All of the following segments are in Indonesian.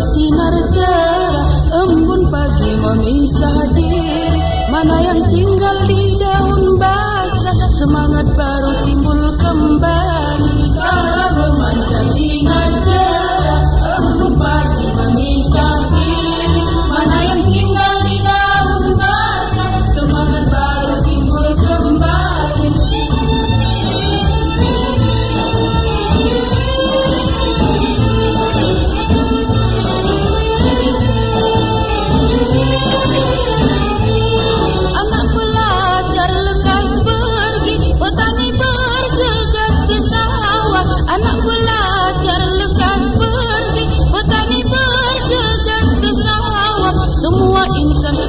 bersinar cerah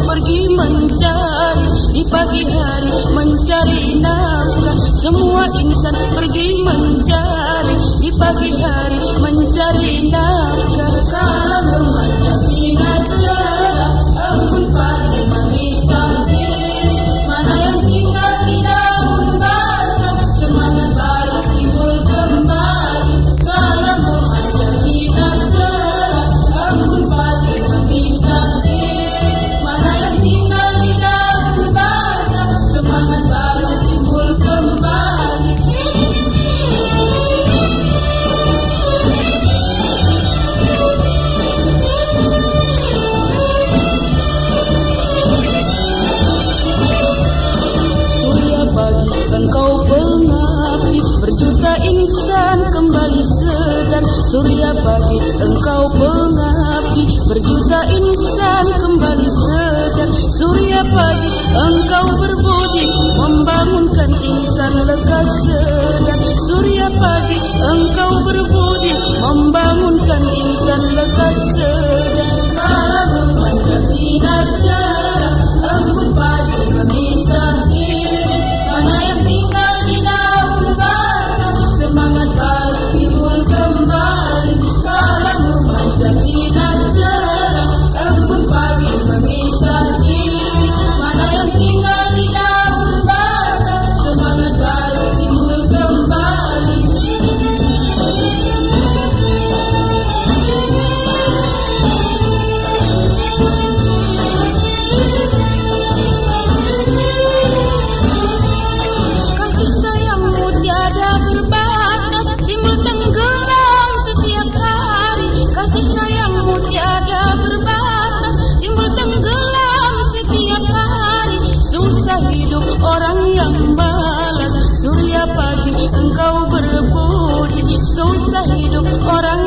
pergi mencari di pagi hari mencari nafkah. Semua insan pergi mencari di pagi hari kembali sedar Surya pagi. Engkau pengapi Berjuta insan kembali sedar Surya pagi engkau berbudi Membangunkan insan lekas sedar contra ora